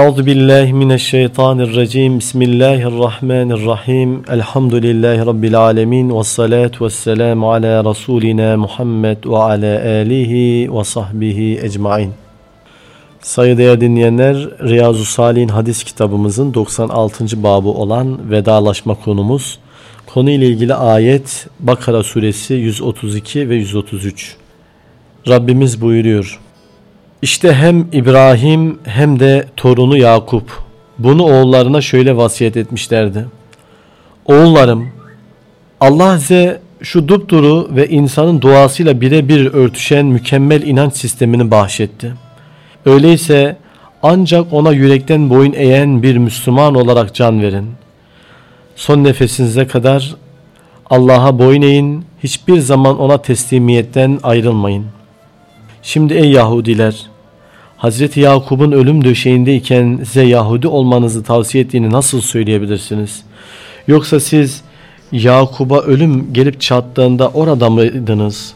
Euzu billahi mineşşeytanirracim. Bismillahirrahmanirrahim. Elhamdülillahi rabbil alamin ve salatu vesselamu ala rasulina Muhammed ve ala alihi ve sahbihi ecmaîn. Sayıdeğer dinleyenler, Riyazu Salih'in hadis kitabımızın 96. babı olan vedalaşma konumuz. Konu ile ilgili ayet Bakara suresi 132 ve 133. Rabbimiz buyuruyor. İşte hem İbrahim hem de torunu Yakup bunu oğullarına şöyle vasiyet etmişlerdi. Oğullarım Allah size şu dupduru ve insanın duasıyla birebir örtüşen mükemmel inanç sistemini bahşetti. Öyleyse ancak ona yürekten boyun eğen bir Müslüman olarak can verin. Son nefesinize kadar Allah'a boyun eğin, hiçbir zaman ona teslimiyetten ayrılmayın. Şimdi ey Yahudiler, Hazreti Yakup'un ölüm döşeğindeyken size Yahudi olmanızı tavsiye ettiğini nasıl söyleyebilirsiniz? Yoksa siz Yakup'a ölüm gelip çattığında orada mıydınız?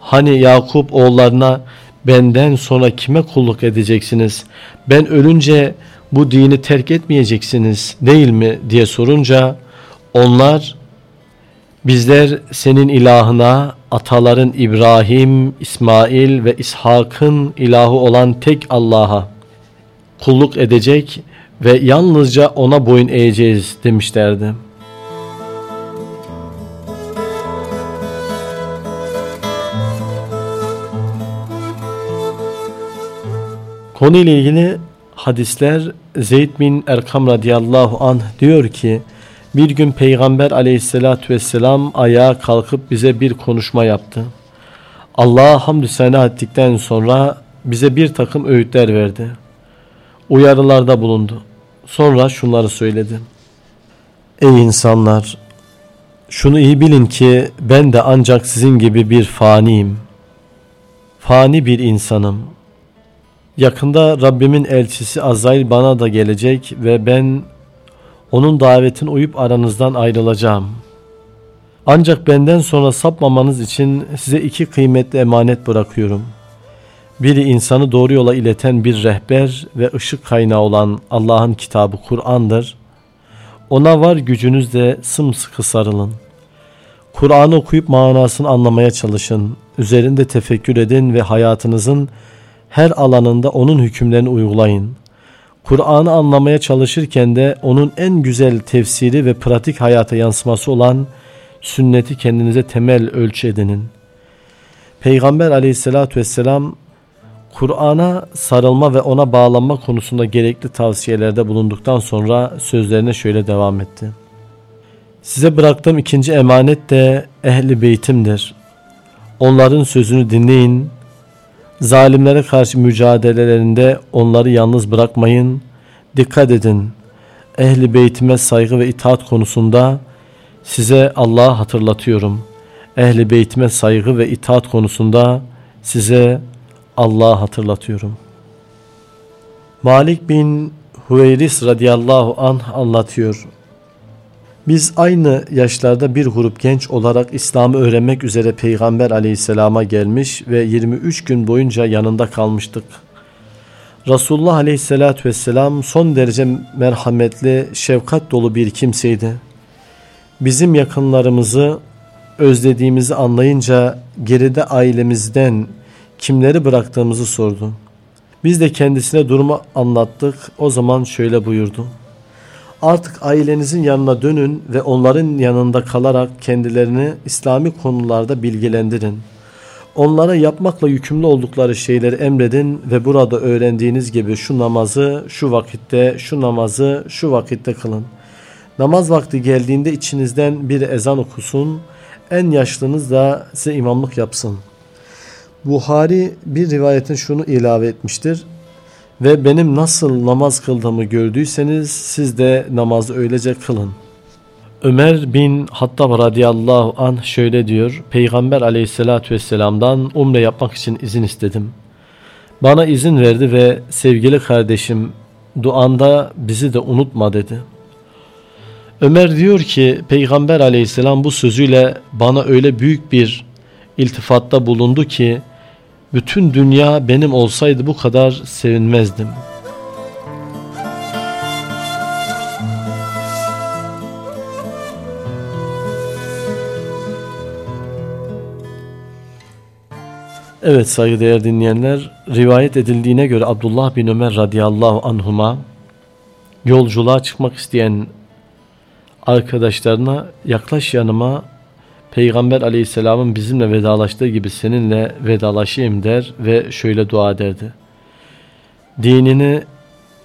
Hani Yakup oğullarına benden sonra kime kulluk edeceksiniz? Ben ölünce bu dini terk etmeyeceksiniz değil mi diye sorunca onlar bizler senin ilahına ataların İbrahim, İsmail ve İshak'ın ilahı olan tek Allah'a kulluk edecek ve yalnızca ona boyun eğeceğiz demişlerdi. Konu ile ilgili hadisler Zeyd bin Erkam radıyallahu anh diyor ki bir gün Peygamber aleyhissalatü vesselam ayağa kalkıp bize bir konuşma yaptı. Allah'a hamdü sena ettikten sonra bize bir takım öğütler verdi. Uyarılarda bulundu. Sonra şunları söyledi. Ey insanlar! Şunu iyi bilin ki ben de ancak sizin gibi bir faniyim. Fani bir insanım. Yakında Rabbimin elçisi Azrail bana da gelecek ve ben onun davetine uyup aranızdan ayrılacağım. Ancak benden sonra sapmamanız için size iki kıymetli emanet bırakıyorum. Biri insanı doğru yola ileten bir rehber ve ışık kaynağı olan Allah'ın kitabı Kur'an'dır. Ona var gücünüzle sımsıkı sarılın. Kur'an'ı okuyup manasını anlamaya çalışın. Üzerinde tefekkür edin ve hayatınızın her alanında onun hükümlerini uygulayın.'' Kur'an'ı anlamaya çalışırken de onun en güzel tefsiri ve pratik hayata yansıması olan sünneti kendinize temel ölçü edinin. Peygamber aleyhissalatü vesselam Kur'an'a sarılma ve ona bağlanma konusunda gerekli tavsiyelerde bulunduktan sonra sözlerine şöyle devam etti. Size bıraktığım ikinci emanet de ehli beytimdir. Onların sözünü dinleyin, Zalimlere karşı mücadelelerinde onları yalnız bırakmayın. Dikkat edin. Ehli beytime saygı ve itaat konusunda size Allah'ı hatırlatıyorum. Ehli beytime saygı ve itaat konusunda size Allah'ı hatırlatıyorum. Malik bin Hüveyris radıyallahu anh anlatıyor. Biz aynı yaşlarda bir grup genç olarak İslam'ı öğrenmek üzere Peygamber aleyhisselama gelmiş ve 23 gün boyunca yanında kalmıştık. Resulullah aleyhissalatü vesselam son derece merhametli, şefkat dolu bir kimseydi. Bizim yakınlarımızı özlediğimizi anlayınca geride ailemizden kimleri bıraktığımızı sordu. Biz de kendisine durumu anlattık. O zaman şöyle buyurdu. Artık ailenizin yanına dönün ve onların yanında kalarak kendilerini İslami konularda bilgilendirin. Onlara yapmakla yükümlü oldukları şeyleri emredin ve burada öğrendiğiniz gibi şu namazı şu vakitte, şu namazı şu vakitte kılın. Namaz vakti geldiğinde içinizden bir ezan okusun, en yaşlınız da size imamlık yapsın. Buhari bir rivayetin şunu ilave etmiştir ve benim nasıl namaz kıldığımı gördüyseniz siz de namazı öylece kılın. Ömer bin Hattab radıyallahu anh şöyle diyor. Peygamber aleyhissalatü vesselam'dan umre yapmak için izin istedim. Bana izin verdi ve sevgili kardeşim duanda bizi de unutma dedi. Ömer diyor ki Peygamber aleyhisselam bu sözüyle bana öyle büyük bir iltifatta bulundu ki bütün dünya benim olsaydı bu kadar sevinmezdim. Evet saygıdeğer dinleyenler rivayet edildiğine göre Abdullah bin Ömer radıyallahu anhuma yolculuğa çıkmak isteyen arkadaşlarına yaklaş yanıma Peygamber aleyhisselamın bizimle vedalaştığı gibi seninle vedalaşayım der ve şöyle dua ederdi. Dinini,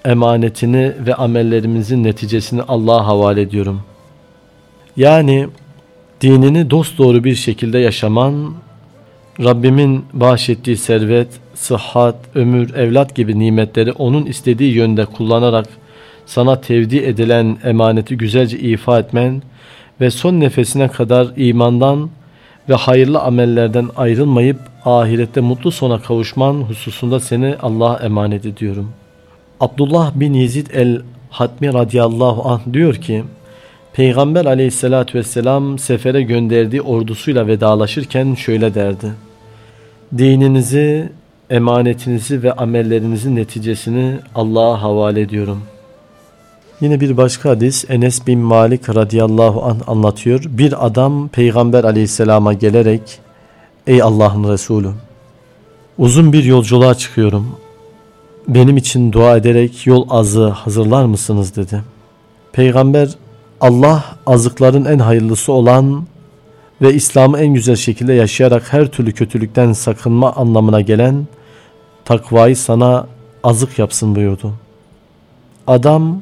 emanetini ve amellerimizin neticesini Allah'a havale ediyorum. Yani dinini dosdoğru bir şekilde yaşaman, Rabbimin bahşettiği servet, sıhhat, ömür, evlat gibi nimetleri onun istediği yönde kullanarak sana tevdi edilen emaneti güzelce ifa etmen ve son nefesine kadar imandan ve hayırlı amellerden ayrılmayıp ahirette mutlu sona kavuşman hususunda seni Allah'a emanet ediyorum. Abdullah bin Yezid el-Hatmi radıyallahu anh diyor ki, Peygamber aleyhissalatü vesselam sefere gönderdiği ordusuyla vedalaşırken şöyle derdi. Dininizi, emanetinizi ve amellerinizin neticesini Allah'a havale ediyorum. Yine bir başka hadis Enes bin Malik radıyallahu anh anlatıyor. Bir adam Peygamber aleyhisselama gelerek Ey Allah'ın Resulü uzun bir yolculuğa çıkıyorum. Benim için dua ederek yol azı hazırlar mısınız dedi. Peygamber Allah azıkların en hayırlısı olan ve İslam'ı en güzel şekilde yaşayarak her türlü kötülükten sakınma anlamına gelen takvayı sana azık yapsın buyurdu. Adam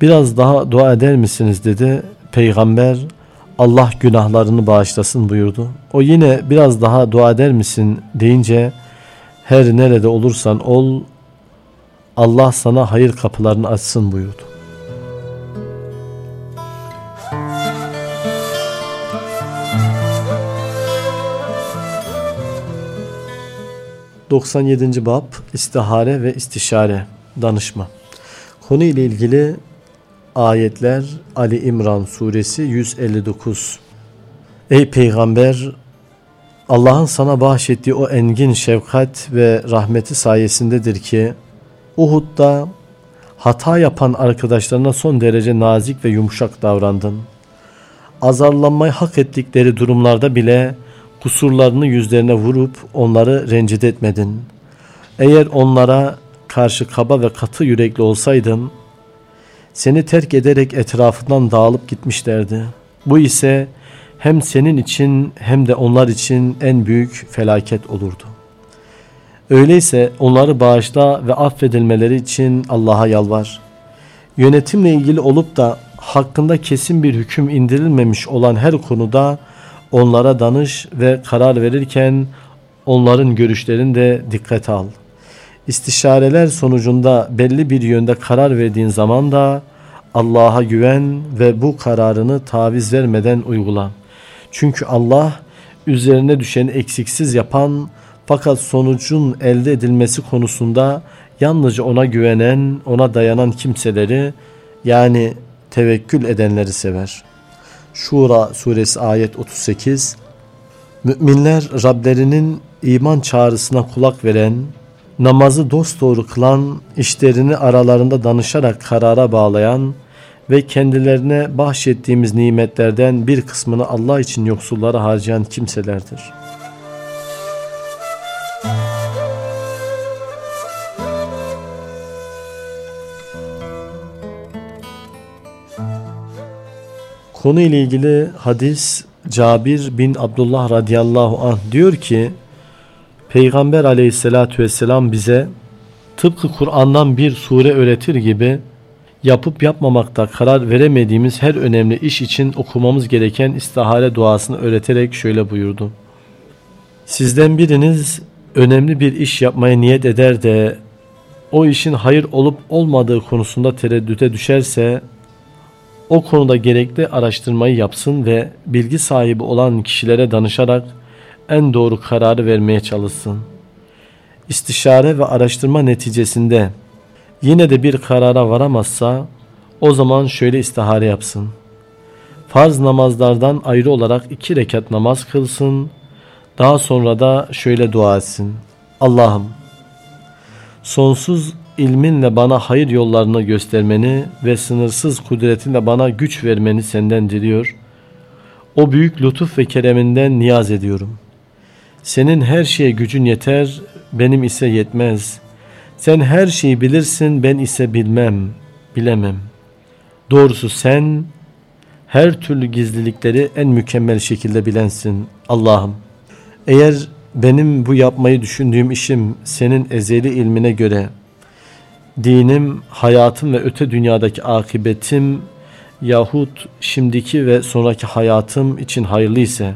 biraz daha dua eder misiniz dedi. Peygamber Allah günahlarını bağışlasın buyurdu. O yine biraz daha dua eder misin deyince her nerede olursan ol Allah sana hayır kapılarını açsın buyurdu. 97. bab istihare ve istişare danışma. Konu ile ilgili ayetler Ali İmran suresi 159. Ey peygamber Allah'ın sana bahşettiği o engin şefkat ve rahmeti sayesindedir ki Uhud'da hata yapan arkadaşlarına son derece nazik ve yumuşak davrandın. Azarlanmayı hak ettikleri durumlarda bile kusurlarını yüzlerine vurup onları rencide etmedin. Eğer onlara karşı kaba ve katı yürekli olsaydın, seni terk ederek etrafından dağılıp gitmişlerdi. Bu ise hem senin için hem de onlar için en büyük felaket olurdu. Öyleyse onları bağışla ve affedilmeleri için Allah'a yalvar. Yönetimle ilgili olup da hakkında kesin bir hüküm indirilmemiş olan her konuda Onlara danış ve karar verirken onların görüşlerini de dikkate al. İstişareler sonucunda belli bir yönde karar verdiğin zaman da Allah'a güven ve bu kararını taviz vermeden uygula. Çünkü Allah üzerine düşeni eksiksiz yapan fakat sonucun elde edilmesi konusunda yalnızca ona güvenen, ona dayanan kimseleri yani tevekkül edenleri sever.'' Şura suresi ayet 38 Müminler Rablerinin iman çağrısına kulak veren, namazı dosdoğru kılan, işlerini aralarında danışarak karara bağlayan ve kendilerine bahşettiğimiz nimetlerden bir kısmını Allah için yoksullara harcayan kimselerdir. Konu ile ilgili hadis Cabir bin Abdullah radıyallahu anh diyor ki Peygamber aleyhissalatü vesselam bize tıpkı Kur'an'dan bir sure öğretir gibi yapıp yapmamakta karar veremediğimiz her önemli iş için okumamız gereken istihare duasını öğreterek şöyle buyurdu. Sizden biriniz önemli bir iş yapmaya niyet eder de o işin hayır olup olmadığı konusunda tereddüte düşerse o konuda gerekli araştırmayı yapsın ve bilgi sahibi olan kişilere danışarak en doğru kararı vermeye çalışsın. İstişare ve araştırma neticesinde yine de bir karara varamazsa o zaman şöyle istihare yapsın. Farz namazlardan ayrı olarak iki rekat namaz kılsın. Daha sonra da şöyle dua etsin. Allah'ım sonsuz ilminle bana hayır yollarını göstermeni ve sınırsız kudretinle bana güç vermeni senden diliyor. O büyük lütuf ve kereminden niyaz ediyorum. Senin her şeye gücün yeter, benim ise yetmez. Sen her şeyi bilirsin, ben ise bilmem, bilemem. Doğrusu sen her türlü gizlilikleri en mükemmel şekilde bilensin Allah'ım. Eğer benim bu yapmayı düşündüğüm işim senin ezeli ilmine göre dinim, hayatım ve öte dünyadaki akibetim yahut şimdiki ve sonraki hayatım için hayırlı ise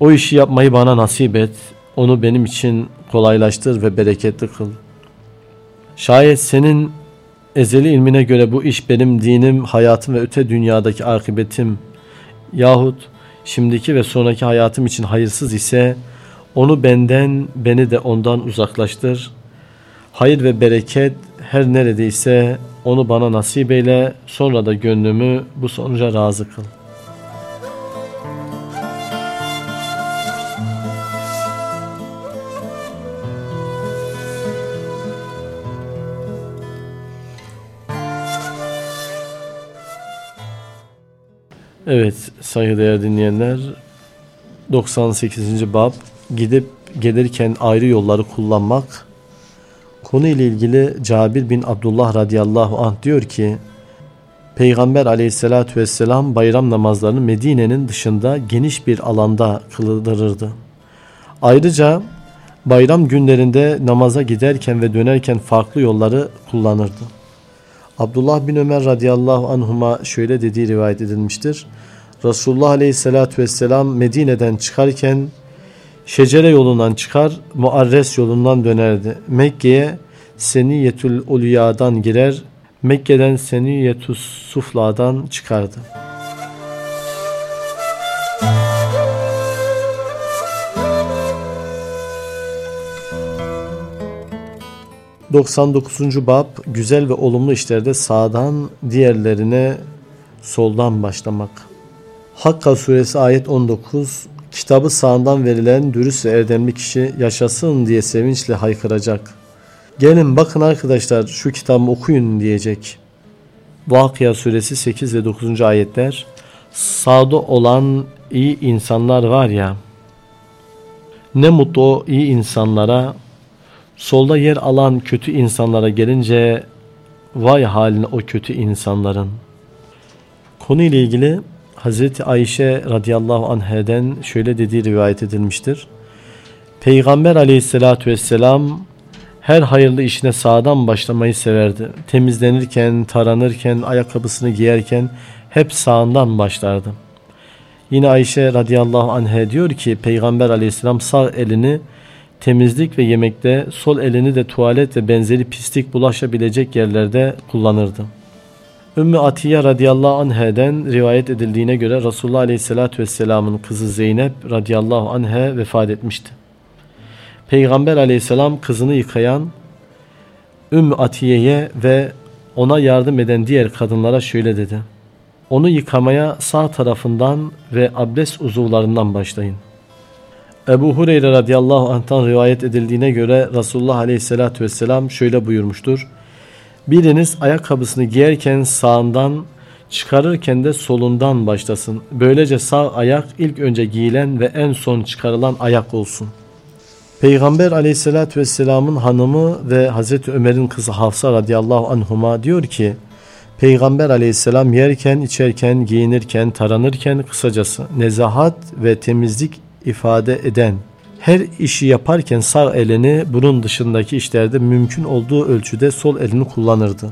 o işi yapmayı bana nasip et. Onu benim için kolaylaştır ve bereketli kıl. Şayet senin ezeli ilmine göre bu iş benim dinim, hayatım ve öte dünyadaki akıbetim yahut şimdiki ve sonraki hayatım için hayırsız ise onu benden, beni de ondan uzaklaştır. Hayır ve bereket her neredeyse onu bana nasip eyle, sonra da gönlümü bu sonuca razı kıl. Evet saygıdeğer dinleyenler 98. bab gidip gelirken ayrı yolları kullanmak konu ile ilgili Cabir bin Abdullah radıyallahu anh diyor ki Peygamber aleyhissalatü vesselam bayram namazlarını Medine'nin dışında geniş bir alanda kıldırırdı. Ayrıca bayram günlerinde namaza giderken ve dönerken farklı yolları kullanırdı. Abdullah bin Ömer radıyallahu anhuma şöyle dediği rivayet edilmiştir. Resulullah aleyhissalatü vesselam Medine'den çıkarken şecere yolundan çıkar, Muarres yolundan dönerdi. Mekke'ye Seniyetül Uliya'dan girer, Mekke'den Seniyetü Sufla'dan çıkardı. 99. bab güzel ve olumlu işlerde sağdan diğerlerine soldan başlamak. Hakka suresi ayet 19 Kitabı sağından verilen dürüst ve erdemli kişi yaşasın diye sevinçle haykıracak. Gelin bakın arkadaşlar şu kitabı okuyun diyecek. Vakıya suresi 8 ve 9. ayetler Sağda olan iyi insanlar var ya ne mutlu o iyi insanlara Solda yer alan kötü insanlara gelince vay haline o kötü insanların. Konu ile ilgili Hazreti Ayşe radıyallahu anheden şöyle dediği rivayet edilmiştir. Peygamber aleyhissalatü vesselam her hayırlı işine sağdan başlamayı severdi. Temizlenirken, taranırken, ayakkabısını giyerken hep sağından başlardı. Yine Ayşe radıyallahu anhe diyor ki Peygamber aleyhisselam sağ elini temizlik ve yemekte, sol elini de tuvalet ve benzeri pislik bulaşabilecek yerlerde kullanırdı. Ümmü Atiye radıyallahu anhe'den rivayet edildiğine göre Resulullah aleyhissalatü vesselamın kızı Zeynep radıyallahu anhe vefat etmişti. Peygamber aleyhisselam kızını yıkayan Ümmü Atiye'ye ve ona yardım eden diğer kadınlara şöyle dedi. Onu yıkamaya sağ tarafından ve abdest uzuvlarından başlayın.'' Ebu Hureyre radıyallahu anh'tan rivayet edildiğine göre Resulullah aleyhissalatü vesselam şöyle buyurmuştur. Biriniz ayakkabısını giyerken sağından, çıkarırken de solundan başlasın. Böylece sağ ayak ilk önce giyilen ve en son çıkarılan ayak olsun. Peygamber aleyhissalatü vesselamın hanımı ve Hazreti Ömer'in kızı Hafsa radıyallahu anhuma diyor ki, Peygamber aleyhisselam yerken, içerken, giyinirken, taranırken kısacası nezahat ve temizlik ifade eden her işi yaparken sağ elini bunun dışındaki işlerde mümkün olduğu ölçüde sol elini kullanırdı.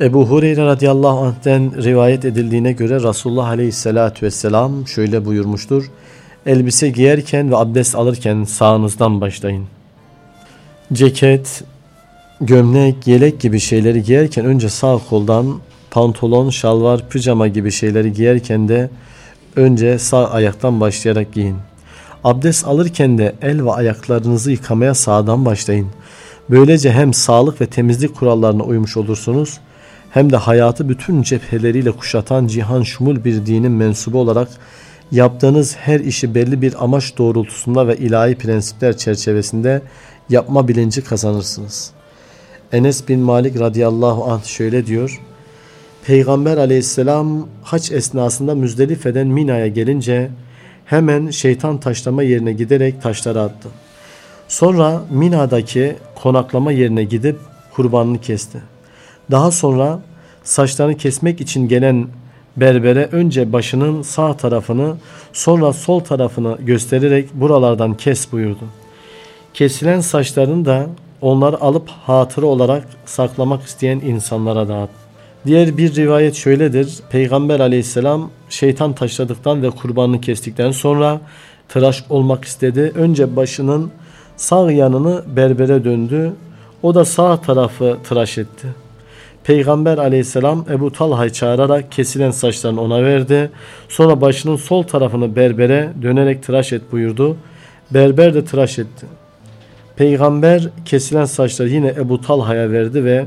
Ebu Hureyre radıyallahu anh'ten rivayet edildiğine göre Resulullah aleyhissalatü vesselam şöyle buyurmuştur. Elbise giyerken ve abdest alırken sağınızdan başlayın. Ceket, gömlek, yelek gibi şeyleri giyerken önce sağ koldan, pantolon, şalvar, pijama gibi şeyleri giyerken de Önce sağ ayaktan başlayarak giyin. Abdest alırken de el ve ayaklarınızı yıkamaya sağdan başlayın. Böylece hem sağlık ve temizlik kurallarına uymuş olursunuz hem de hayatı bütün cepheleriyle kuşatan cihan şumul bir dinin mensubu olarak yaptığınız her işi belli bir amaç doğrultusunda ve ilahi prensipler çerçevesinde yapma bilinci kazanırsınız. Enes bin Malik radıyallahu anh şöyle diyor. Peygamber aleyhisselam haç esnasında Müzdelife'den Mina'ya gelince hemen şeytan taşlama yerine giderek taşları attı. Sonra Mina'daki konaklama yerine gidip kurbanını kesti. Daha sonra saçlarını kesmek için gelen berbere önce başının sağ tarafını sonra sol tarafını göstererek buralardan kes buyurdu. Kesilen saçlarını da onları alıp hatıra olarak saklamak isteyen insanlara dağıttı. Diğer bir rivayet şöyledir. Peygamber aleyhisselam şeytan taşladıktan ve kurbanını kestikten sonra tıraş olmak istedi. Önce başının sağ yanını berbere döndü. O da sağ tarafı tıraş etti. Peygamber aleyhisselam Ebu Talha'yı çağırarak kesilen saçlarını ona verdi. Sonra başının sol tarafını berbere dönerek tıraş et buyurdu. Berber de tıraş etti. Peygamber kesilen saçları yine Ebu Talha'ya verdi ve